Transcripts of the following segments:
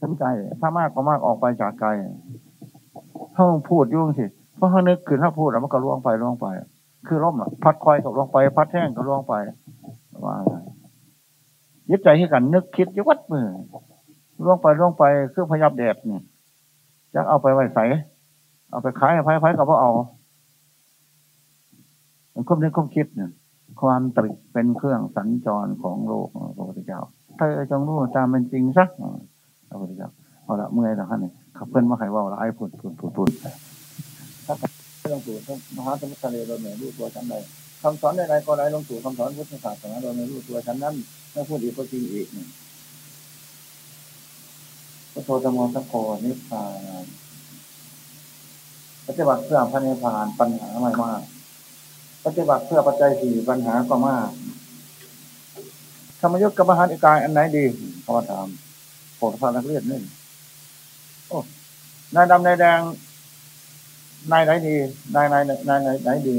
ถึงใจ ถ้ามากก็มากออกไปจากใจถ้าพูดยุ่งสิเพราะเขานึกขึ้นถ้าพูดแล้วมันก็ล่วงไปล่วงไป คือร่มพัดคอยกับล่วงไป พัดแห้งก็ล่วงไปว่ายึดใจให้กัน นึกคิดยึดวัดมือล่วงไปล่วงไปคือพยับแดดเนี่ยจะเอาไปไว้ใส่เอาไปขายไผ่ไผ่กับพวกเอาความนึกความคิดเนี่ยความตริเป็นเครื่องสัญจรของโลกพระพุทธเจ้าเธอจงรู้ตามเป็นจริงสัก พระพุทธเจ้าเอาละเมื่อยแล้วท่านนี่ขับเพื่อนมาใครว่าร้ายผุดผุดผุดผุดถ้าลงสู่มหาสมุทรทะเลโดยไม่รู้ตัวฉันใดคำสอนใดๆก็ไรลงสู่คำสอนพุทธศาสนาโดยไม่รู้ตัวฉันนั้นไม่พูดอีกก็จริงอีกพระโทธโมสัพโพนิพพานปฏิบัติเพื่อพระนิพพานปัญหาไม่มากปฏิบัติเพื่อปัจจัยสี่ปัญหาก็มากธรรมยุทธกับมหาอิกายอันไหนดีเขาถาม โปรดฟังนักเรียนนี่โอ้นายดำนายแดงนายไหนดีนายนายนายไหนดี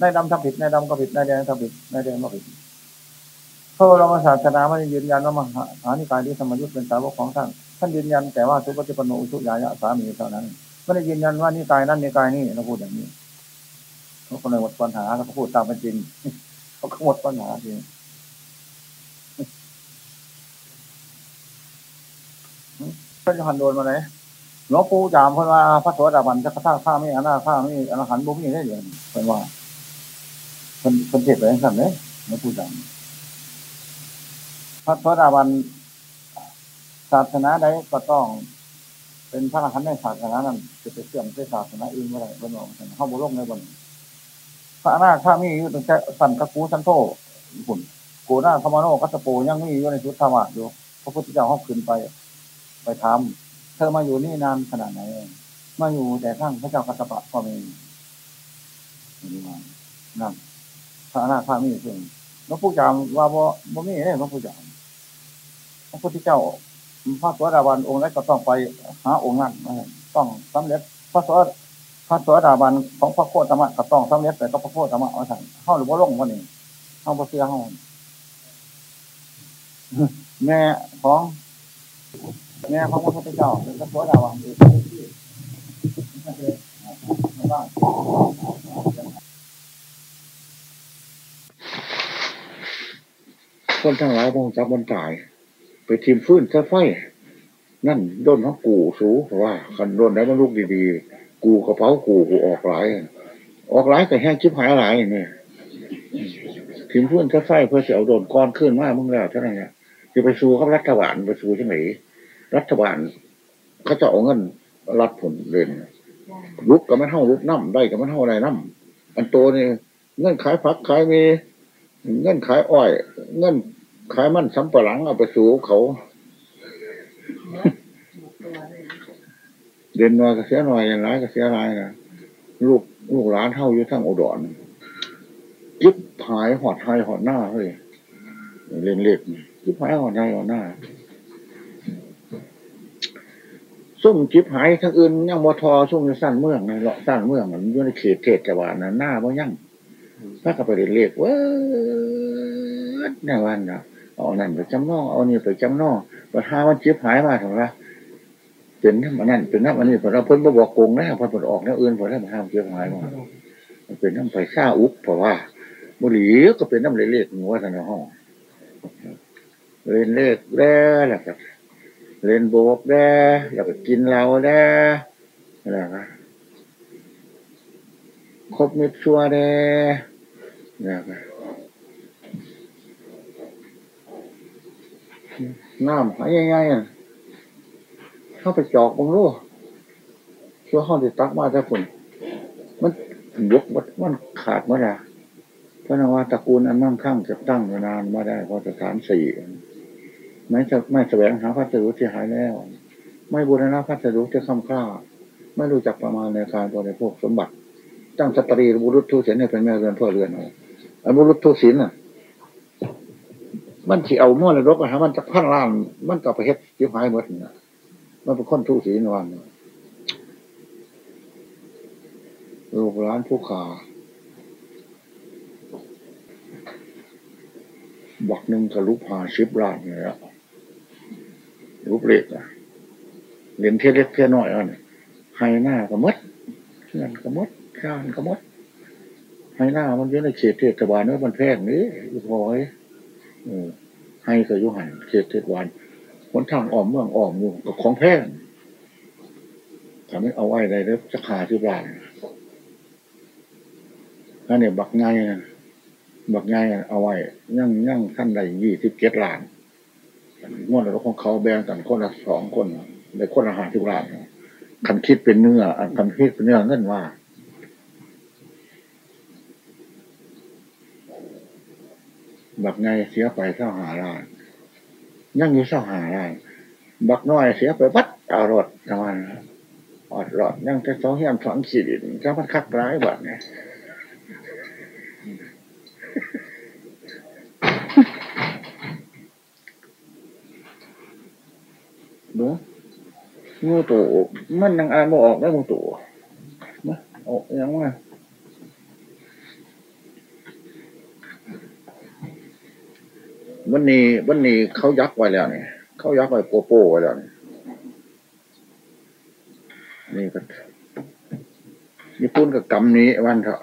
นายดำทำผิดนายดำก็ผิดนายแดงทำผิดนายแดงก็ผิดพระบรมศาสนาไม่ยืนยันว่ามหานิกายหรือธรรมยุทธเป็นสาวกของท่าน ท่านยืนยันแต่ว่าสุปฏิปโนอุสุยายะสามีเท่านั้นไม่ได้ยืนยันว่านิกายนั้นนิกายนี้เราพูดอย่างนี้เขาคนเลยหมดปัญหาเขาพูดตามเป็นจริงเขาหมดปัญหาจริง พระยหันโดนมาไหนหลวงปู่จามเพิ่นว่าพระสวสดาบันจะกระท่าข้าไม่อนาข้าไม่อนาหันบุมีได้เลยเพิ่นว่าเพิ่นเพิ่นเทศไปสั่นเลยหลวงปู่จามพระสวสดาบันศาสนาใดก็ต้อง เป็นพระอรหันต์ในศาสนานั้นจะไปเสื่อมในศาสนาอื่นไม่ได้บนบอกเข้าบุรุษในบนพระอนาข้ามีอยู่ตั้งแต่สันกกูสันโตหุ่นกูหน้าธรรมโนกัสโปยังมีอยู่ในชุดธรรมะอยู่พระพุทธเจ้าห้องขึ้นไป ไปทำเธอมาอยู่นี่นานขนาดไหน มาอยู่แต่ข้างพระเจ้ากัสปะก็มีนี่มานั่นพระอนาข้ามีซึ่งพระพุทธเจ้าว่าบ่บ่มีเนี่ยพระพุทธเจ้าพระพุทธเจ้าพระสวัสดาบันองค์นั้นก็ต้องไปหาองค์นั้นต้องสำเร็จพระสวัสพระสวัสดาบันของพระโคตมะก็ต้องสำเร็จแต่ก็พระโคตมะเอาสั่งเข้าหรือว่าลงวันนี้เข้าพระเสียเข้าแม่ของ แม่ของพระพุทธเจ้าเป็นพระสวัสดาบันคนทั้งหลายมองจับบนตาย ไปทีมฟื้นแค่ไฟ นั่นโดนเขากูสูว่าคันโดนได้มันลูกดีๆ กูกระเป๋ากูกูออกหลาย ออกหลายแต่แห้งชิบหายหลายเนี่ยทีมฟื้นแค่ไฟเพื่อจะเอาโดนก้อนขึ้นมากมึงแล้วเท่านั้นเนี่ยจะไปสู้กับรัฐบาลไปสู้ที่ไหน รัฐบาลเขาจะเอาเงินรัฐผลเรียนลุกก็ไม่เท่าลุกน้ำได้ก็ไม่เท่าไรน้ำอันโตนี่เงินขายผักขายมี เงินขายอ้อย เงินขายมันสำปะหลังเอาไปสู่เขาเดินน้อยก็เสียหน่อยอย่างไรก็เสียหลายนะลูกลูกหลานเท่าอยู่ทั้งอุดรยิบหายหอดหายหอดหน้าเฮ้ยเล่นเล็กยิบหายหอดหายหอดหน้า ซุ่มจิบหายทั้งอื่นยังมอทอซุ่มจะสั้นเมืองนะเลาะสั้นเมืองมันอยู่ในเขตเทศจังหวัดนั้นหน้าบ่ยั่งถ้าก็ไปเรียนเล็กเว้ยในวันนะเอานั่นไปจำนองเอานี่ไปจำนองปัญหามันจิบหายมาถึงละเป็นนั่นมันนั่นเป็นนั่นมันนี่พอเราเพิ่นมาบอกโกงนะพอผลออกแล้วอื่นพอแล้วมันห้ามจิบหายมามันเป็นน้ำไฟข้าอุกเพราะว่าบุหรี่ก็เป็นน้ำเล็กๆหัวทางห้องเล่นเล็กแร่แล้วก็ เล่นโบกแร่แล้วก็กินเหล้าแร่อะไรนะครบมิดชัวแร่เนี่ยน้ำหายง่ายๆเข้าไปจอกบังรู้ชั่วห้องติดตักมาแต่ฝุ่นมันยกมันขาดเมื่อไรพระนวาตระกูลอันมั่งคั่งจะตั้งนานมาได้เพอสถานสี่ ไม่จะไม่แสวงหาพัสดุที่หายแล้ว ไม่บูรณะพัสดุที่คำค่า ไม่รู้จักประมาณในการบริโภคสมบัติตั้งสตรีบุรุษทุศิลให้เป็นแม่เรือนพ่อเรือนอันบุรุษทุศิลน่ะ มันที่เอาม้วนรกอะฮะมันจะพันล้าน มันก็ไปเฮ็ดยิ้มหายหมดเนี่ยมันเป็นคนทุศีนวันลูกร้านผู้ขาบักหนึ่งกับลูกพาชิบล้านเนี่ย ลูกเล็กอะเหรียญเทียเล็กเทียน้อยอันให้หน้าก็มดเงินก็มดข้านก็มดให้หน้ามันอยู่ในเขตเทศบาลเนื้อมันแพงนี้อีพอยเออให้ก็อยุหันเขตเทศบาลคนทางอ้อมเมืองอ้อมอยู่กับของแพงทำให้เอาไว้ได้แล้วจะขาที่บ้านนั่นเนี่ยบักไงบักไงเอาไว้ยั่งยั่งท่านใดยี่สิบเจ็ดล้าน งวดแล้วของเขาแบ่งกันคนละสองคนในคนละหารที่ล้านคันคิดเป็นเนื้อคันคิดเป็นเนื้อเงินว่าบักไงเสียไปเท่าหาล้านยังอยู่เท่าหาล้านบักน้อยเสียไปวัดอารถทำไมอดรอดยังแต่สองเฮียนสองขีดก็มันคักร้ายบัดเนี่ยเบ้อ งูตัวมันยังอ่านบ่ออกได้งูตัวนะออกยังไงวันนี้วันนี้เขายักไว้แล้วเนี่ยเขายักไว้โปโป้ไว้แล้วนี่นี่ก็ญี่ปุ่นกับกำนี้วันเถอะ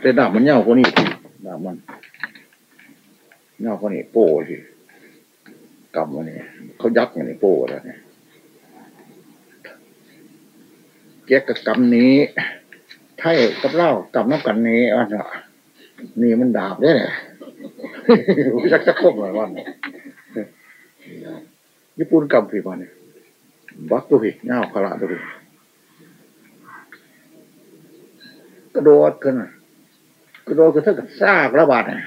แต่ดาบมันเน่ากว่านี้ดาบมันเน่ากว่านี้โป้สิกำวันนี้เขายักอย่างนี้โป้แล้วเนี่ย แยกกับกำนี้ ไทยกับเล่ากำน้ำกันนี้อันเถอะนี่มันดาบได้เนี่ยยักจะคบหน่อยวันญี่ปุ่นกำผีวันเนี่ยบักตัวผีเน่าขลาตัวผีกระโดดกันกระโดดกันเท่ากับซากระบาดเนี่ย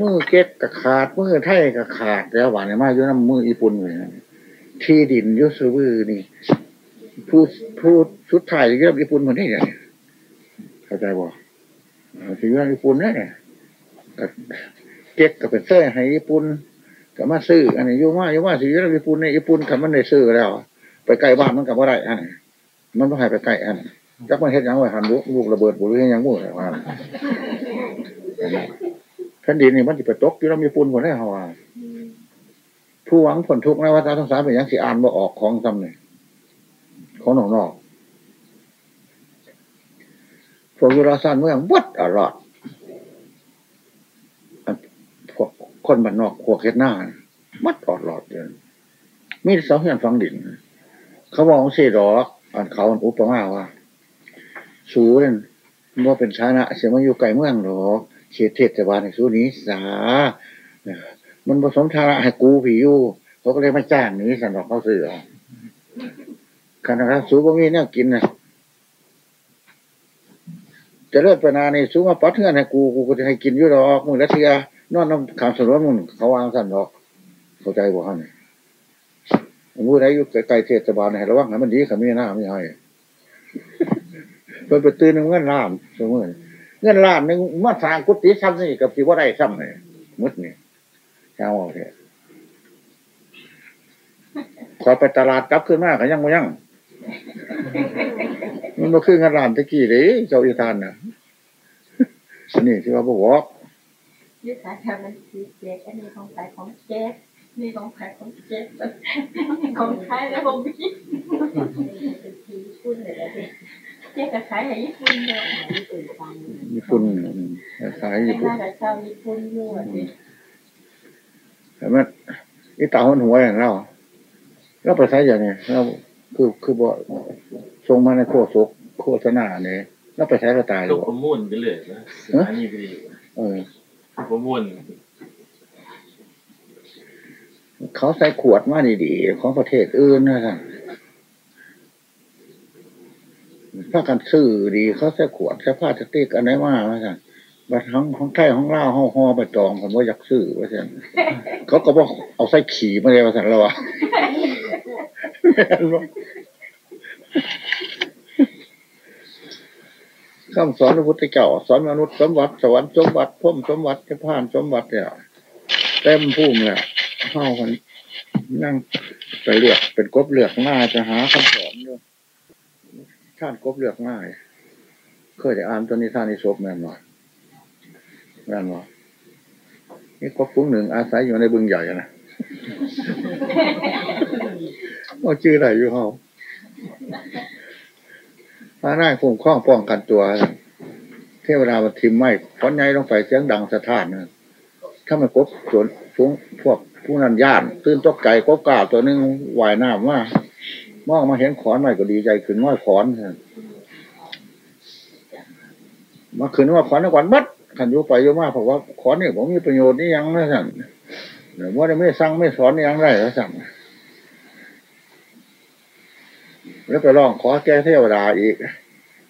มือเก็ตกับขาดมือไทยกับขาดแล้วหวานเนี่ยมาอยู่น้ำมือญี่ปุ่นเลย ที่ดินยุสบือนี่ผู้ผู้ชุดไทยเรื่องญี่ปุ่นคนนี้เนี่ยเข้าใจบ่ถือว่าญี่ปุ่นเนี่ยเก็ตกับเป็นเส้ให้ญี่ปุ่นกับมาซื้ออันนี้ยุ่ว่ายุ่ว่าสิเรื่องญี่ปุ่นในญี่ปุ่นคำมันได้ซื้อแล้ว ไปไกลบ้านมันกับว่าไรอันนี้มันต้องให้ไปไกลอันจักมันเห็ดยังไงหันลูกลูกระเบิดบุหรี่ยังงูอะไรว่าแผ่นดินนี่มันจะไปตกอยู่แล้วมีปุ่นหมดได้เหรอ ผู้หวังผลทุกข์นะว่าตาทั้งสามเป็นยังสีอ่านมาออกของซ้ำเนี่ยของนอกนอกพวกยุราสานเมืองวัดอรอดพวกคนบ้านนอกพวกเฮ็ดหน้ามัดออดหลอดเลยมีเสาเฮียนฟังดินเขาบอกเสียดอกอ่านเขาอุปมาว่า สูนว่าเป็นชานะเสียมาอยู่ไกลเมืองหรอกเขตเทศบาลในสูนี้สา มันผสมชานะให้กูผีอยู่เขาก็เลยมาจ้างนี้สันดอกเขาเสือขณะสูบมีเนี่ยกินนะจะเลิกไปนาในสูมาปัดเงื่อนให้กูกูก็จะให้กินอยู่ดอกมึงละเทียนอนน้ำขามสนวนมึงเขาวางสันดอก เข้าใจบ่ฮะเนี่ยมู้ใดอยู่ไกลเทศบาลให้ระวังให้มันดีขมีหน้าไม่ให้เพิ่นไปตื่นเงินล้านสมมติเงินล้านหนึ่งมาสางกุฏิซ้ำนี่กับที่ว่าได้ซ้ำเนี่ยมุดเนี่ชาว เอาเถอะขอไปตลาดกลับขึ้นมาก็ยังไม่ยัง มันมาขึ้นเงินล้านตะกี้เลยเจ้าอีทานน่ะนี่ที่ว่าบอกยุทธาธรรมมันคือเจ๊อันนี้ของใครของเจ๊นี่ของใครของเจ๊ของใครแล้วผมพี่ญี่ปุ่นเลยเจ๊กับใครให้ญี่ปุ่นเลยญี่ปุ่นฟังญี่ปุ่นขายให้ญี่ปุ่นมากับชาวญี่ปุ่นอยู่อะสิ แต่มันอีตาหันหัวอย่างเราเราไปใช้อย่างนี้เราคือคือบ่ทรงมาในโคศกโฆษณาเนี่ยเราไปใช้ก็ตายลูกประมุ่นไปเลยนะสถานีวิทยุเออประมุ่นเขาใส่ขวดมาดีๆของประเทศอื่นนะท่านถ้ากันซื้อดีเขาใส่ขวดใส่ผ้าสติกอันไหนมาว่าท่าน บัดทั้งของไทยของลาวห่อห่อไปจองผมว่าอยากซื้อว่าท่านเขาก็บอกเอาใส่ขี่มาเลยว่าท่านเราอะคำสอนพระพุทธเจ้าสอนมนุษย์สมบัติสวรรค์สมบัติพุ่มสมบัติจะผ่านสมบัติเนี่ยเต็มพุ่มเนี่ยเข้ากันนั่งไปเลือกเป็นกบเลือกง่ายจะหาคำสอนอยู่ท่านกบเลือกง่ายเคยได้อ่านตัวนี้ท่านนิสบแม่นหน่อย แม่นหน่อยนี่กบฟุ้งหนึ่งอาศัยอยู่ในบึงใหญ่นะว่าชื่ออะไรอยู่เขาพระนาคคุ้มครองป้องกันตัว เทวดามาทิมไม่ฟอนใหญ่ลงไปเสียงดังสะท้านนะถ้ามันกบสวนสูงพวกผู้นั้นย่านตื่นตกใจกบกล่าวตัวหนึงวายน้ำว่ามองมาเห็นขอนใหม่ก็ดีใจขึ้นน้อยขอนนะมาขึ้นว่าขอนในวันมัด ขันยุไปยุมาเพราะว่าขอนนี่ยผมมีประโยชน์นี่ยังนะสั่นเดี๋ยวว่าได้ไม่สั่งไม่สอนนี่ยังไรแล้วสั่งแล้วไปร้องขอแก้เทวดาอีก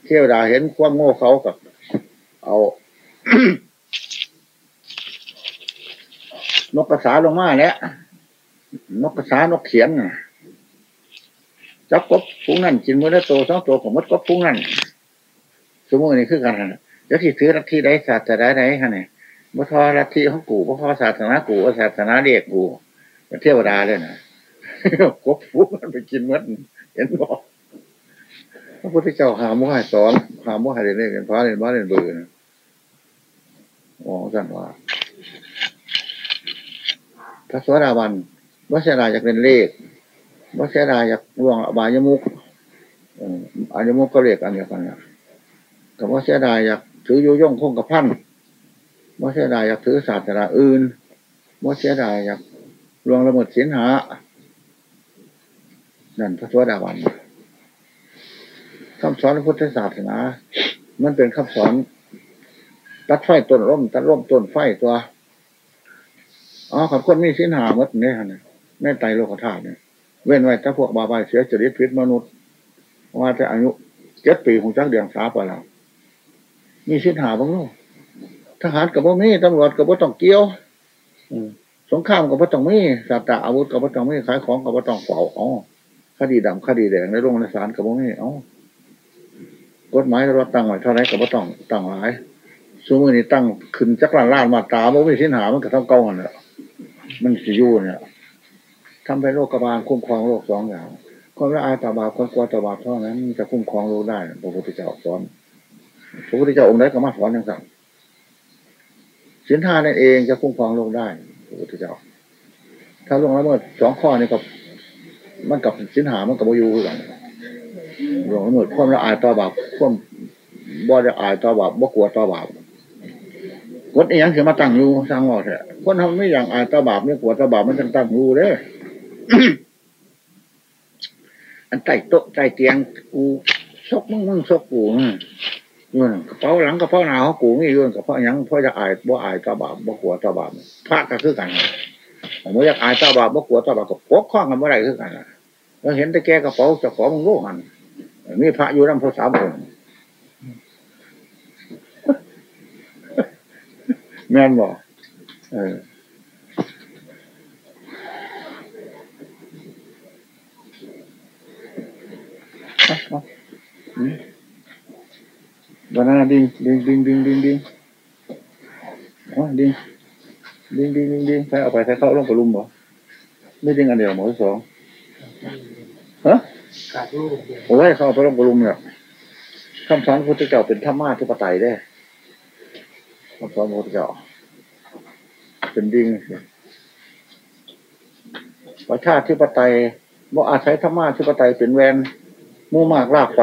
เทวดาเห็นความโง่เขากับ เอา นกกระสาลงมาแล้วนกกระสานกเขียนน่ะจับกบพุงนั่นกินมือละตัวสองตัวของมดกบพุงนั่นสมมตินี่คือกันนะ จะที่ถือลัทธิใดศาสนาใดฮะเนี่ยบ่ทอลัทธิของกูบ่ทอศาสนากูศาสนาเรียกกูเป็นเทวดาเลยนะกบพุงมันไปกินมดเห็นบอกพระพุทธเจ้าหามว่าสอนหามว่าให้เรียนเรียนพระเรียนบ้านเรียนเบื่อนะอ๋อสั่นว่าพระสวัสดาบันวัชราอยากเป็นเลขวัชราอยากล่วงอบายมุกอ่ออบายมุกก็เรียกอันเดียวกันนะกับวัชราอยาก ถือยุยงคงกับพันวัชราอยากถือศาสนาอื่นวัชราอยากลวงละเมิดศีลหา นั่นพระสวัสดาบันคำสอนพุทธศาสนา มันเป็นคำสอน ตัดไฟต้นร่ม ตัดร่มต้นไฟตัวอ๋อขันคนมีสินหาหมดเนี่ยนะในไตโลกธาตุเนี่ย เว้นไว้ถ้าพวกบาบายเสียจริตพิษมนุษย์ว่าจะอายุเจ็ดปีของจักเดียงสาไปแล้ว มีสินหาบ้างลูกทหารกับบ่มีตำรวจกับบ่ต้องเกี่ยวสงครามกับบ่ต้องมีสัตตะอาวุธกับบ่ต้องมีขายของกับบ่ต้องเฝ้าอ๋อคดีดำคดีแดงในโรงในศาลกับบ่มีอ๋อกฎหมายเราตั้งไว้เท่าไรกับบ่ต้องตั้งหลายสมมตินี่ตั้งขึ้นจักรล้านล้านมาตราบ่มีสินหามันก็เท่าเก่ากันแหละมันสิยู่เนี่ยทำเป็นโรคกบาลคุ้มครองโรคสองอย่างความละอายต่อบาปความกลัวต่อบาปเท่านั้นจะคุ้มครองโรคได้พระพุทธเจ้าสอน พระพุทธเจ้าองค์ใดก็มาสอนอย่างสั่งสินทานั่นเองจะคุ้มครองโรคได้พระพุทธเจ้า ถ้าลงแล้วเมื่อสองข้อนี้กับ มันกับสินหามันกับโมยูกันลงแล้วเมื่อความละอายต่อบาปความบ่ได้อายต่อบาปบ่กลัวต่อบาปกฎอีหยังคือมาตั้งอยู่สร้างว่าแท้คนทำไม่อย่างอายตาบาปไม่กลัวตาบาปมันจังตั้งอยู่เด้อันใต้โต๊ะใต้เตียงกูซกมึงมึงซกกู นี่นู่นกระเป๋าหลังกระเป๋าหน้าของกูนี่ยื่นกระเป๋ายังเพราะจะอายบ่อายตาบาปบ่กลัวตาบาปพระก็คือกันผมอยากอายตาบาปบ่กลัวตาบาปก็ปกข้องกันเมื่อไรคือกันเราเห็นแต่แกกระเป๋าจะขอมึงโลหันมีพระอยู่น้ำพระสามองค์แม่นบอกเอออาเอาอืมวันนั้นดิงดิงดิงดิงดิงดิงอ๋อดิงดิงดิงดิงดิงใส่เอาไปใส่เข้าลงกระลุมบ่ไม่ดิงอันเดียวหมอสองฮะกาเดียวโอ้ยเข้าไปลงกระลุมเนี่ยคำสอนพุทธเจ้าเป็นธรรมะทุปไตยได้คำสอนพระพุทธเจ้าเป็นดิ่งประชาธิปไตยว่าอาศัยธรรมะธิปไตยเป็นแวนมู่มากลากไป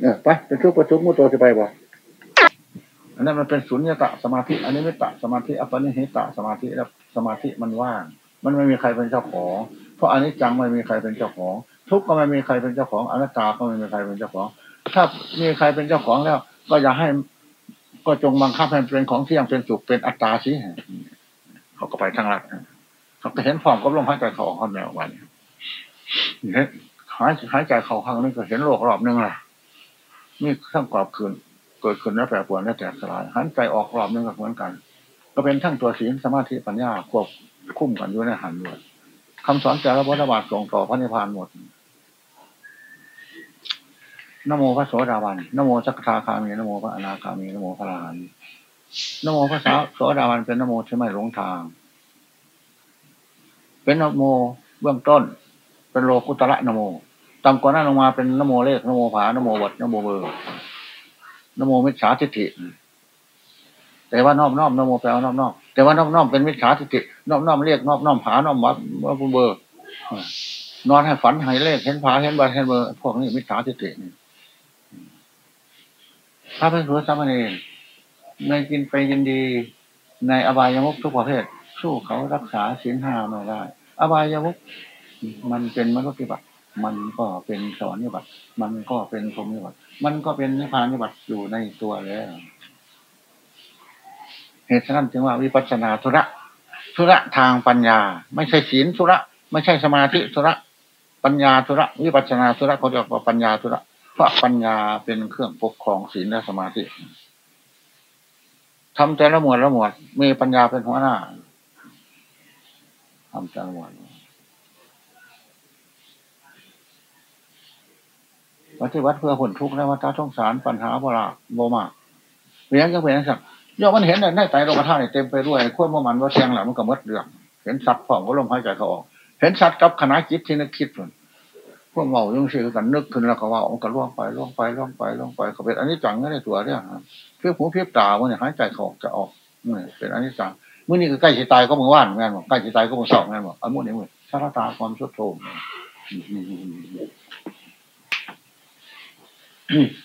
เนี่ยไปเป็นทุกประชุมมู่ตัวจะไปบ่อันนั้นมันเป็นสุญญตะสมาธิ อันนี้ไม่ตะสมาธิอัปนิหิตะสมาธิแล้วสมาธิมันว่าง มันไม่มีใครเป็นเจ้าของ เพราะอันนี้จังไม่มีใครเป็นเจ้าของ ทุกข์ก็ไม่มีใครเป็นเจ้าของอนัตตาก็ไม่มีใครเป็นเจ้าของ ถ้ามีใครเป็นเจ้าของแล้ว ก็อย่าให้ก็จงบังคับให้เป็นของเที่ยงเป็นสุขเป็นอัตตาสิเขาก็ไปทางลัดเขาก็เห็นฟอมก็ลงหายใจเขาออกข้างแนววันเห็น หายหายใจเขาข้างนึงก็เห็นโลกรอบนึงละนี่ทั้งกรอบคืนเกิดขึ้นแล้วแปรปรวนแล้วแตกสลายหันใจออกรอบนึงก็เหมือนกัน ก็เป็นทั้งตัวศีลสมาธิปัญญาควบคุ้มกันอยู่ในหันด้วยคำสอนจากพระพุทธบาทส่งต่อพระนิพพานหมดนโมพระโสดาบันนโมสกทาคามีนโมพระอนาคามีนโมพระอรหันต์นโมพระสาวโสดาบันเป็นนโมที่ไม่หลงทาง เป็นนโมเบื้องต้น เป็นโลกุตระนโม ต่ำกว่านั้นลงมาเป็นนโมเลขนโมผานโมวัดนโมเบอร์นโมมิจฉาทิฏฐิ แต่ว่าน้อมน้อมนโมแปลว่าน้อมน้อมแต่ว่าน้อมน้อมเป็นมิจฉาทิฏฐิน้อมน้อมเรียกน้อมน้อมผาน้อมวัดว่าเบอร์นอนให้ฝันให้เลขเห็นผาเห็นบัตเห็นเบอร์พวกนี้มิจฉาทิฏฐิพระพิสุสามเณรในกินไปยินดีในอบายมุกทุกประเภท สู้เขารักษาศีลห้าไม่ได้ อบายมุกมันเป็นมนุษย์ปฏิบัติ มันก็เป็นสวรรค์ปฏิบัติมันก็เป็นพรหมปฏิบัติมันก็เป็นนิพพานปฏิบัติอยู่ในตัวแล้วเหตุฉะนั้นจึงว่าวิปัสสนาธุระธุระทางปัญญา ไม่ใช่ศีลธุระ ไม่ใช่สมาธิธุระ ปัญญาธุระ วิปัสสนาธุระเขาเรียกว่าปัญญาธุระเพราะปัญญาเป็นเครื่องปกครองศีลและสมาธิทำแต่ละหมวดละหมวดมีปัญญาเป็นหัวหน้าทำแต่ละหมวด ปฏิบัติเพื่อผลทุกข์และวัฏสงสารปัญหาบราโบมากเรียนก็เป็นสักย่อมันเห็นในใจโลกธาตุเต็มไปด้วยขั้วมันว่าแทงหลังมันก็มดเรื่อง เห็นสัตว์ผ่องก็ลมหายใจเขาออก เห็นสัตว์กับคณะจิตที่นึกคิดพวกเมายุ่งเชื่อกันนึกขึ้นแล้วก็ว่ามันก็ล่วงไปล่วงไปล่วงไปล่วงไปเขาเป็นอันนี้จังไม่ได้ตัวเนี่ยเพื่อหูเพียบตามันเนี่ยหายใจเขาออกจะออกเป็นอันนี้จังมื่อนี้ก็ใกล้จะตายก็มือว่านงานบอกใกล้จะตายก็มือสองงานบอกอันมุ่นี้มือสาตาความชุดโทม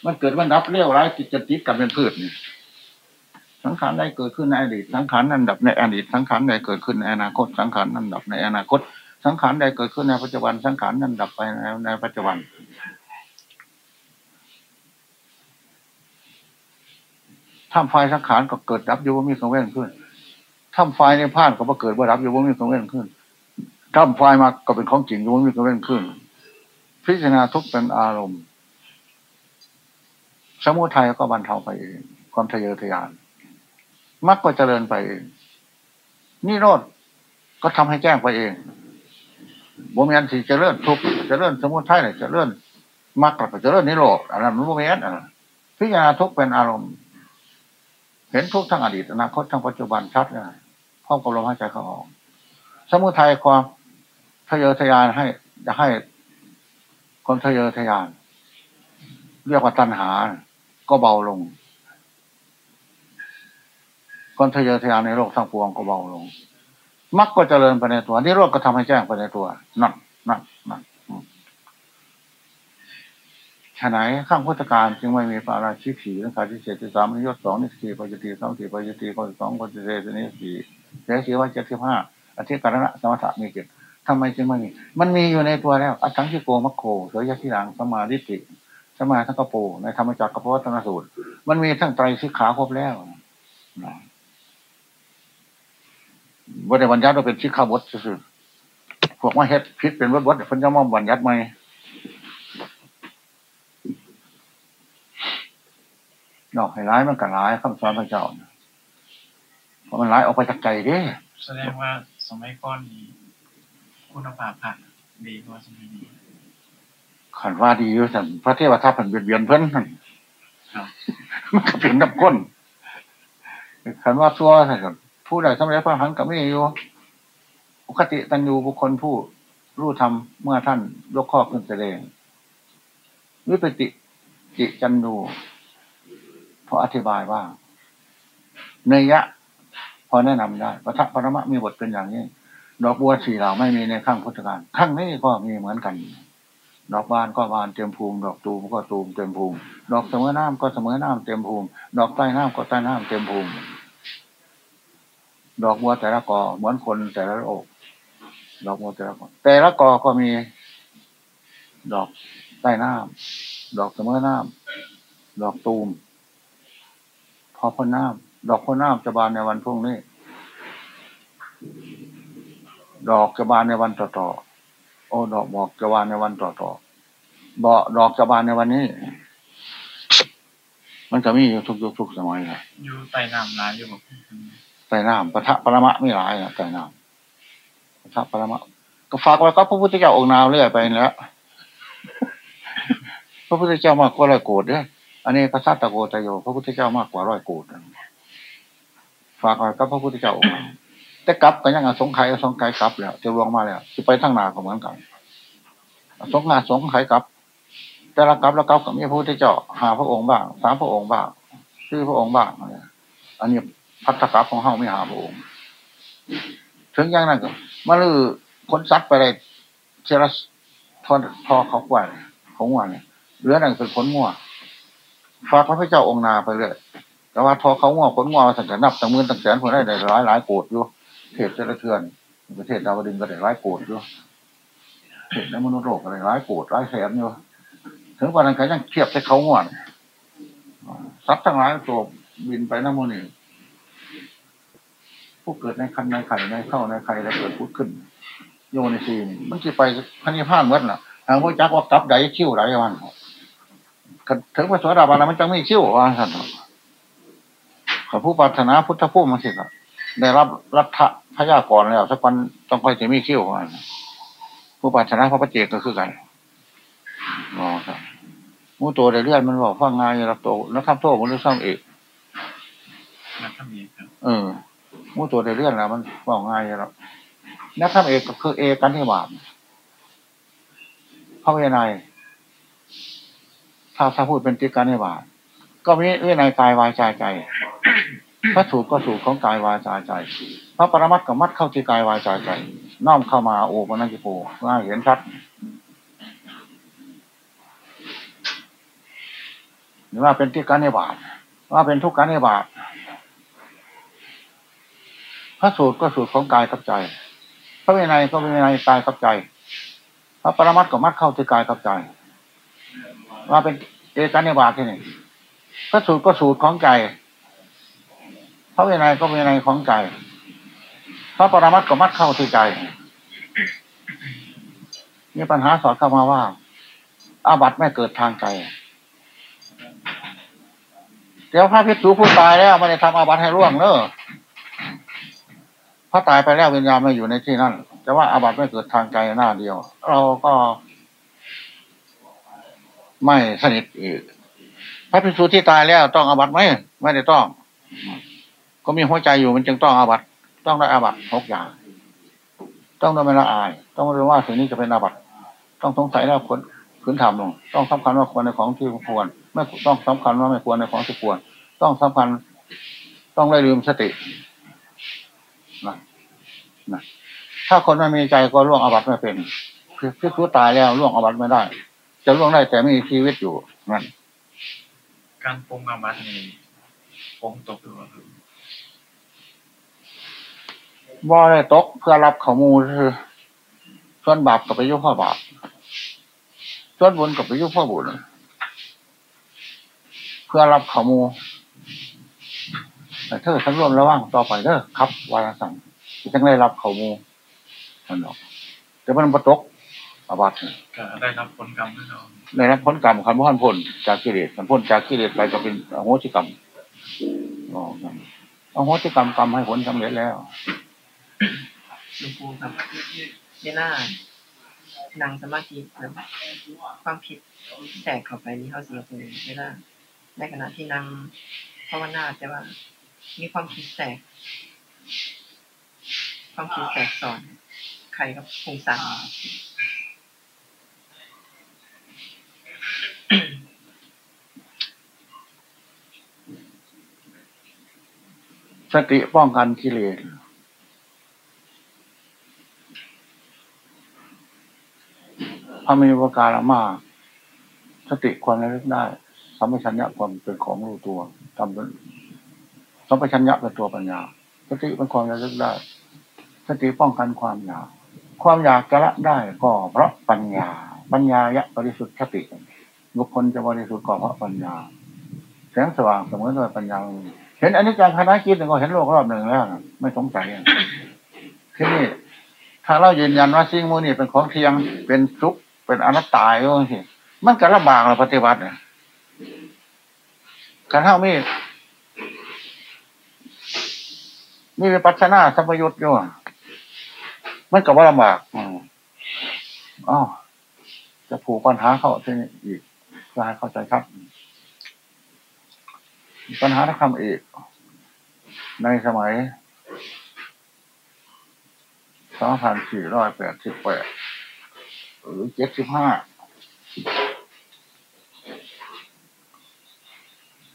มันเกิดมันรับเรียวร้ายจิตจะติดกับเป็นพืชนี่สังขารใดเกิดขึ้นในอดีตสังขารนั้นดับในอดีตสังขารใดเกิดขึ้นในอนาคต สังขารนั้นดับในอนาคต สังขารใดเกิดขึ้นในปัจจุบัน สังขารนั้นดับไปในในปัจจุบันทำไฟสังขารก็เกิดดับอยู่ว่ามีสังเวยขึ้นทำไฟในผ่านก็มาเกิดว่าดับอยู่ว่ามีสังเวยขึ้นทำไฟมาก็เป็นของจริงอยู่ว่ามีสังเวยขึ้น พิจารณาทุกเป็นอารมณ์ สมุทัยก็บรรเทาไปเอง ความทะเยอทะยานมักก็เจริญไปเองนี่โรดก็ทำให้แจ้งไปเองโมเมนต์ที่เจริญทุกเจริญสมุทัยเนี่ยเจริญมักก็เจริญนิโรธอันนั้นโมเมนต์พิจารณาทุกเป็นอารมณ์ เห็นทุกทั้งอดีตอนาคตทั้งปัจจุบันชัดเลยพร้อมกับลมหายใจเข้าออก สมุทัยความทะเยอทะยานให้จะให้ความทะเยอทะยาน เรียกว่าตัณหา ก็เบาลงคนทะเยอทะยานในโลกทั้งปวงก็เบาลงมักก็เจริญไปในตัวนี่โรคก็ทำให้แจ้งไปในตัวนั่นนั่นนั่นฉะไหนข้างพุทธการจึงไม่มีปาราชิกสีนะครับที่เศษที่สามนิยตสองนิสี่ปัจจุตีสองสี่ปัจจุตีปัจจุสองปัจจุเศษนี่สี่เสียสีว่าเจ็ดสิบห้าอธิการณะสมถะมีเจ็ดทำไมจึงไม่มี มันมีอยู่ในตัวแล้วอัตังที่โกมัคโคเสยยะที่หลังสมาธิติ สมาทั้งกระโปในธรรมจักรกระโปตนสูตร มันมีทั้งไตรสิกขาครบแล้วว่าในวันยัดเราเป็นชิคาบดซื่อพวกว่าเฮ็ดพิษเป็นวัดวัดเพิ่นจะมอมวันยัดไหมนอกให้ร้ายมันก็ร้ายคำสอนพระเจ้าเพราะมันร้ายออกไปจากใจเด้แสดงว่าสมัยก่อนนี้คุณภาพผักดีกว่าสมัยนี้ ขันว่าดีอยู่สันพระเทวทัพผันเบียดเบียนเพิ่นนั่นมันก็เป็นน้ำก้นขันว่าซัวสันผู้ใดสำเร็จพระหันกับไม่อยู่ปกติตันยูบุคคลผู้รู้ธรรมเมื่อท่านยกข้อขึ้นแสดงวิปติจิจันดูพออธิบายว่า เนยยะพอแนะนำได้พระทัพพระมะมีบทเป็นอย่างนี้ ดอกบัวสี่เหล่าไม่มีในข้างพุทธการข้างนี้ก็มีเหมือนกัน ดอกบานก็บานเต็มภูมิ ดอกตูมก็ตูมเต็มภูมิ ดอกเสมอน้ำก็เสมอน้ำเต็มภูมิ ดอกใต้น้ำก็ใต้น้ำเต็มภูมิ ดอกบัวแต่ละกอเหมือนคนแต่ละโอกดอกบัวแต่ละกอแต่ละกอก็มี ดอกใต้น้ำดอกเสมอน้ำดอกตูม พอพ่นน้ำดอกพ่นน้ำจะบานในวันพรุ่งนี้ ดอกจะบานในวันต่อต่ อโอ้ดอกบอกจะบานในวันต่อต่อบอกดอกจะบานในวันนี้ มันจะมีอยู่ทุกยุคทุกสมัยนะอยู่ใต้น้ำร้ายอยู่แบบไตรน้ำปะทะปรมะไม่หลายนะไตรน้ำปะทะปรมะก็ฝากไว้ก็พระพุทธเจ้าองค์นาวเรื่อยไปแล้วพระพุทธเจ้ามากกว่าร้อยโกดเนี่ยอันนี้พระสัตตะโกตโย พระพุทธเจ้ามากกว่าร้อยโกดฝากไว้ก็พระพุทธเจ้าองค์นาว แต่กลับก็ยังสงไข่สงไข่กลับแล้วจะลวงมาแล้วจะไปทางนาก็เหมือนกันสงงานสงไข่กลับ แต่ละกลับแล้วกลับกับมีพระพุทธเจ้าหาพระองค์บ้างสามพระองค์บ้างชื่อพระองค์บ้างอันนี้พัฒกับของเฮาไม่หาพระองค์ถึงอย่างนั้นก็มาลือคนซัดไปเลยเชลสทอทอเขากว่าของว่าเนี่ยเหลือนั่นเป็นผลงัวฝากพระพุทธเจ้าองค์นาไปเลยแต่ว่าทอเขางัวผลงัวมาสังเกตนับตั้งมื่นตั้งแสนคนได้ได้หลายหลายโกดอยู่ เทศเจริญเทือน ประเทศดาวดึงก็ได้หลายโกรธดอยู่เทศในมนุษย์โลกก็ได้หลายโกดหลายแสนอยู่ถึงวันนั้นก็ยังเทียบใช้เขางัวซัดทั้งหลายตัวบินไปน้ำมันนี่ผู้เกิดในคันในไข่ในเข้าในไข่แล้วเกิดพุทธขึ้น โยนในซีนมันจะไปพันธิพานเมื่อน่ะทางพระจักว่ากับใดคิ้วใดวันถึงพระสวัสดิบาลมันจะไม่คิ้วว่าสันขอผู้ปรารถนาพุทธภูมิมันสิครับได้รับรัฐ พยากรแล้วสักวันต้องคอยจะมีคิ้ววันผู้ปรารถนาพระประเจกก็คือกันอ๋อครับมูตัวได้เลื่อนมันบอกฟังงานรับโตแล้วทำโทษมันเรื่องซ้ำเอกนักธรรมเอกครับเออมูตัวได้เลื่อนแล้วมันบอกง่ายแล้วนักทำเอกก็คือเอกันที่บาปพระวินัยถ้าถ้าพูดเป็นติการให้บาปก็มีวินัยกายวายใจใจ พระสูตรก็สูตรของกายวายใจใจ พระปรมัตถ์ก็มัดเข้าที่กายวายใจใจ น้อมเข้ามาโอ้ปนัญจิโกง่ายเห็นชัดหรือว่าเป็นที่การให้บาปว่าเป็นทุกการให้บาปพระสูตรก็สูตรของกายกับใจ พระวินัยก็วินัยกายกับใจ พระปรมัตถ์ก็มัดเข้าที่กายกับใจ ว่าเป็นเอกันในบาทที่นี่พระสูตรก็สูตรของใจ พระวินัยก็วินัยของใจ พระปรมัตถ์ก็มัดเข้าที่ใจมีปัญหาสอดเข้ามาว่า อาบัติไม่เกิดทางใจ เดี๋ยวพระพิสูผู้ตายแล้วไม่ได้ทำอาบัติให้ร่วงเนอะพระตายไปแล้ววิญญาณไม่อยู่ในที่นั่นแต่ว่าอาบัติไม่เกิดทางใจหน้าเดียว เราก็ไม่สนิทอีกพระพิสุที่ตายแล้วต้องอาบัติไหมไม่ได้ต้อง ก็มีหัวใจอยู่มันจึงต้องอาบัตต้องได้อาบัตหกอย่าง ต้องได้ไม่ละอาย ต้องรู้ว่าสิ่งนี้จะเป็นอาบัตต้องสงสัยแล้วควรพื้นธรรมลง ต้องสำคัญว่าควรในของที่ควร ไม่ต้องสำคัญว่าไม่ควรในของที่ควร ต้องสำคัญ ต้องได้ลืมสตินะนะถ้าคนไม่มีใจก็ล่วงอาบัตไม่เป็นพิสุตายแล้วล่วงอาบัตไม่ได้ จะล่วงได้แต่ไม่มีชีวิตอยู่นั่นการปรุงอาบัตนี่ปรุงตกหรือเปล่าครั บบ่ได้ตกเพื่อรับข้อมูลคือส่วนบาปกับไปยุ่งพ่อบาปส่วนบุญกับไปยุ่งพ่อบุญเพื่อรับข้อมูลแต่เธอทั้งร่วมระว่างต่อไปเด้อครับวาระสั่งที่ทั้งได้รับข้อมูลมันหรอกแต่มันประตกอาบัติก็ได้รับผลกรรมด้วยเราได้รับผลกรรมคันพ่อนพ้นจากกิเลสคันพ้นจากกิเลสไปก็เป็นอโหสิกรรมอ๋อครับอโหสิกรรมกรรมให้ผลสำเร็จแล้ว หลวงปู่ครับเวลานั่งสมาธิแล้วความคิดแทรกเข้าไปนี่เขาเสียตัวเวลาในขณะที่นั่งภาวนาแต่ว่า มีความคิดแทรกความคิดแทรกซ้อน ใครกับภูมิสั่งสติป้องกันกิเลส พระมีวการมาก สติความระลึกได้สัมปชัญญะความเป็นของรู้ตัวทำเป็นสัมปชัญญะเป็นตัวปัญญา สติเป็นความระลึกได้ สติป้องกันความอยาก ความอยากจะละได้ก็เพราะปัญญา ปัญญายะบริสุทธิ์สติบุคคลจะบริสุทธิ์ก็เพราะปัญญาแสงสว่างเสมอด้วยปัญญา เห็นอันนี้การคณะคิดหนึ่งก็เห็นโลกรอบหนึ่งแล้ว ไม่สงสัยที่นี่ถ้าเรายืนยันว่าสิ่งมูนี่เป็นของเทียงเป็นสุข เป็นอนัตตาอยู่สิมันก็ลำบากเราปฏิบัติเนี่ยการเท่ามีมีวิปัสสนาสัมยุตอยู่มันก็ว่าลำบากอ๋อจะผูกปัญหาเข้าที่นี่อีกเพื่อให้เข้าใจครับ ปัญหาทางคำเอกในสมัยสองพันสี่ร้อยแปดสิบแปด หรือเจ็ดสิบห้า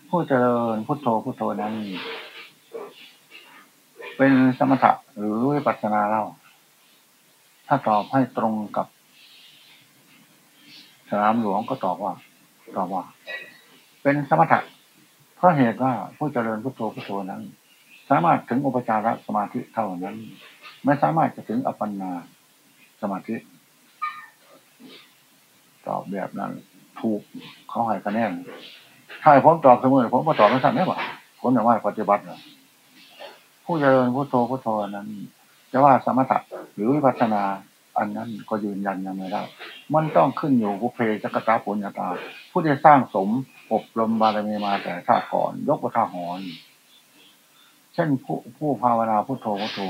ผู้เจริญพุทโธพุทโธนั้น เป็นสมถะหรือวิปัสสนาเล่า ถ้าตอบให้ตรงกับสนามหลวงก็ตอบว่า ตอบว่า เป็นสมถะเพราะเหตุว่าผู้เจริญพุทโธพุทโธนั้น สามารถถึงอุปจารสมาธิเท่านั้น ไม่สามารถจะถึงอัปปนาสมาธิ ตอบแบบนั้นถูกเขาให้คะแนนถ้าให้ผมตอบเสมอผมก็ตอบไม่สั้นไม่หรอผมจะว่าปฏิบัตินะผู้เจริญพุทโธพุทโธนั้น จะว่าสมถะหรือวิปัสสนา อันนั้นก็ยืนยันยังไม่ได้ มันต้องขึ้นอยู่บุเพจักตาปุญญาตา ผู้ที่สร้างสมอบรมบารมีมาแต่ชาติก่อนยกประทาหอนเช่นผู้ผู้ภาวนาพุทโธพุทโธ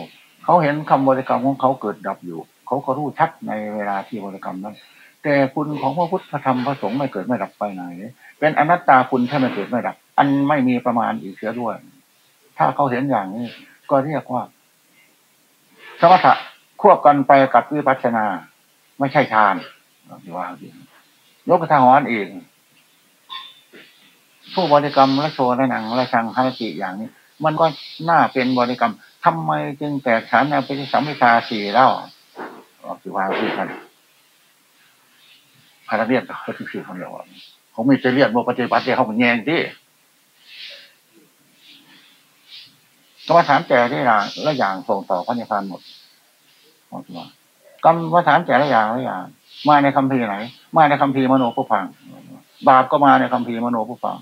เขาเห็นคำบริกรรมของเขาเกิดดับอยู่ เขาก็รู้ชัดในเวลาที่บริกรรมนั้น แต่คุณของพระพุทธธรรมพระสงฆ์ไม่เกิดไม่ดับไปไหน เป็นอนัตตาคุณถ้าไม่เกิดไม่ดับ อันไม่มีประมาณอีกเสียด้วย ถ้าเขาเห็นอย่างนี้ ก็เรียกว่า สมถะควบกันไปกับวิปัสสนา ไม่ใช่ฌานว่าจริงยกกระทหอนเองผู้บริกรรมและโชว์และหนังและชังฮาริอย่างนี้ มันก็น่าเป็นบริกรรมทำไมจึงแตกฉานแนปฏิสัมพิทาสี่เล่าที่ว่าที่ท่าน พาราเรียนเขาคือเขาเรียกว่าเขาไม่จะเรียนโมปฏิบัติเขาเป็นแยงที่กรรมฐานแต่ได้อย่างละอย่างส่งต่อพระนิพพานหมดกรรมฐานแต่ละอย่างละอย่าง มาในคัมภีร์ไหน มาในคัมภีร์มโนผู้ฟัง บาปก็มาในคัมภีร์มโนผู้ฟัง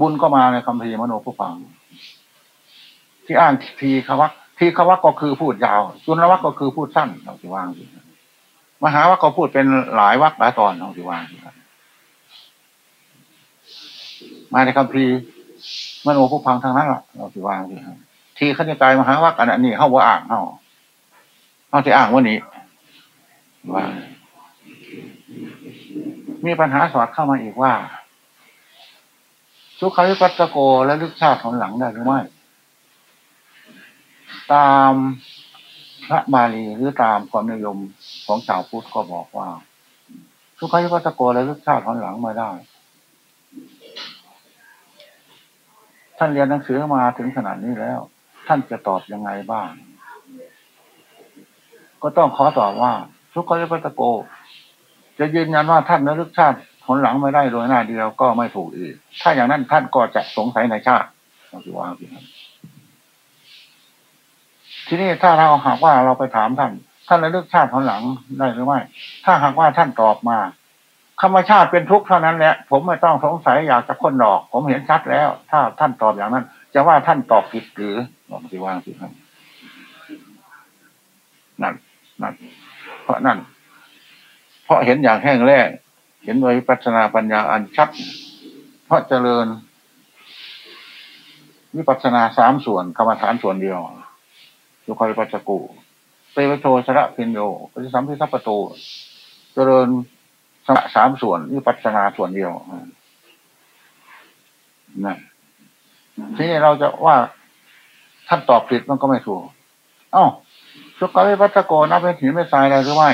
บุญก็มาในคัมภีร์มโนผู้ฟัง ที่อ่านทีฆวรรคทีฆวรรคก็คือพูดยาวจุลวรรคก็คือพูดสั้นเราจะวางสิ มหาวรรคก็พูดเป็นหลายวรรคหลายตอนเราจะวางสิมาในคัมภีร์มโนผู้ฟังทางนั้นละเราจะวางสิทีขณิกายมหาวักอันนี้เข้าว่าอ่างเข้าเอาที่อ่างวันนี้ว่ามีปัญหาสอดเข้ามาอีกว่าสุขาวิปัสสโกและลึกชาติของหลังได้หรือไม่ ตาม พระบาลีหรือตามความนิยมของชาวพุทธก็บอกว่าสุขาวิปัสสโกและลึกชาติของหลังม่ได้ ท่านเรียนหนังสือมาถึงขนาดนี้แล้ว ท่านจะตอบยังไงบ้าง ก็ต้องขอตอบว่าสุขวิปัสสโก จะยืนยันว่าท่านนลึกชาติผลหลังไม่ได้โดยหน้าเดียวก็ไม่ถูกอีก ถ้าอย่างนั้นท่านก็จะสงสัยในชาติเราจะวางที่นั้น ทีนี้ถ้าเราหากว่าเราไปถามท่าน ท่านระลึกชาติผลหลังได้หรือไม่ ถ้าหากว่าท่านตอบมาธรรมชาติเป็นทุกข์เท่านั้นแหละผมไม่ต้องสงสัยอยากจะค้นดอก ผมเห็นชัดแล้ว ถ้าท่านตอบอย่างนั้น จะว่าท่านตอบผิดหรือเราจะวางที่นั้นนั่นนั่นเพราะนั่น เพราะเห็นอย่างแห้งแล้งเห็นโดยปัฒนาปัญญาอันชัด เพราะเจริญวิปัสสนาสามส่วนกรรมฐานส่วนเดียว สุขอยปัจจกูเตวโชชระพินโยปฏิสัมพิทัปโตเจริญสมะสามส่วนวิปัสนาส่วนเดียวนั่นทีนี้เราจะว่าท่านตอบผิดมันก็ไม่ถูก เอ้าสุขวิปัสสโกนับเป็นหินไม่ทรายอะไรหรือไม่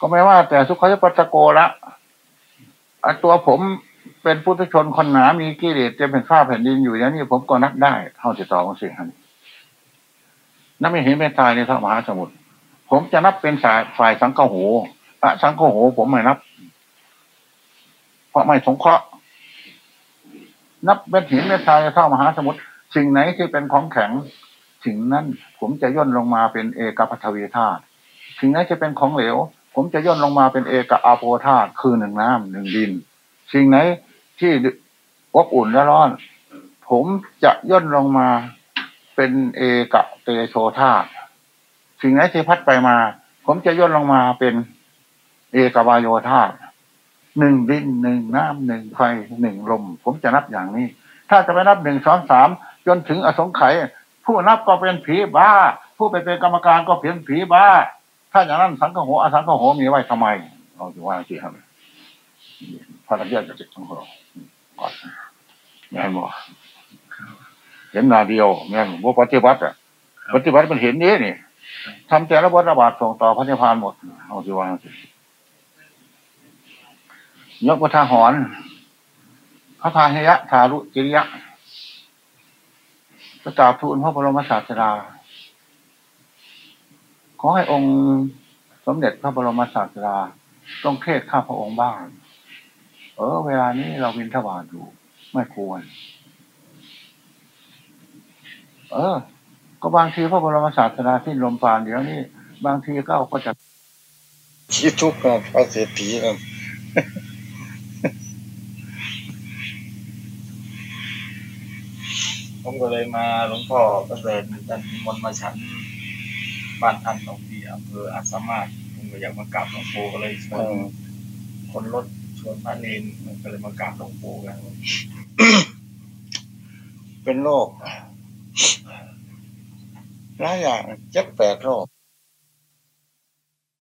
ก็ไม่ว่าแต่สุขวิปัสสโกละ ตัวผมเป็นพุทธชนคนหนา มีกิเลสจะเป็นข้าแผ่นดินอยู่อย่างนี้ผมก็นับได้ เท่าที่ต่อมาสิครับนับไม่เห็นเป็นตายในท้ามหาสมุทรผมจะนับเป็นสายฝ่ายสังฆโหอะสังฆโหผมไม่นับ เพราะไม่สงเคราะห์นับเป็นหินเป็นทรายในท้ามหาสมุทรสิ่งไหนที่เป็นของแข็ง สิ่งนั้นผมจะย่นลงมาเป็นเอกพัทวีธาตุสิ่งไหนจะเป็นของเหลว ผมจะย่นลงมาเป็นเอกอาโปธาตคือหนึ่งน้ำหนึ่งดิน สิ่งไหนที่อบอุ่นและร้อน ผมจะย่นลงมาเป็นเอกเตโชธาตสิ่งไหนที่พัดไปมา ผมจะย่นลงมาเป็นเอกวายโยธาตหนึ่งดินหนึ่งน้ำหนึ่งไฟหนึ่งลม ผมจะนับอย่างนี้ ถ้าจะไปนับหนึ่งสองสามจนถึงอสงไขยผู้นับก็เป็นผีบ้า ผู้ไปเป็นกรรมการก็เพียงผีบ้า ถ้าอย่างนั้นสังฆโหอสังฆโหมีไว้ทำไมเราจะว่าสิครับพระราชาจะจิตของเราก่อนแม่นบ่เห็นนาเดียวแม่นบ่ปฏิบัติอะปฏิบัติมันเห็นนี้นี่ทำแต่ละบทระบาดส่งต่อพระนิพพานหมดเอาสิว่ายกวัฏหรณ์พระพาหิยะทารุจิริยะพระกราบทูลพระบรมศาสดา ขอให้องค์สมเด็จพระบรมศาสดาต้องเทศข้าพระองค์บ้าง เออ เวลานี้เราวินทบาทอยู่ ไม่ควร เออ ก็บางทีพระบรมศาสดาที่ลมปานเดี๋ยวนี้ บางทีก็ก็จะคิดทุกข์กับพระเศรษฐีนั่นผมก็เลยมาหลวงพ่อก็เลยดันมนต์มาฉัน บ้านท่านตรงที่อำเภออาจสามารถผมก็อยากมากราบหลวงปู่ก็เลยชวนคนรถชวนพระเนนก็เลยมากราบหลวงปู่กัน เป็นโรคหลายอย่างเจ็ดแปดโรค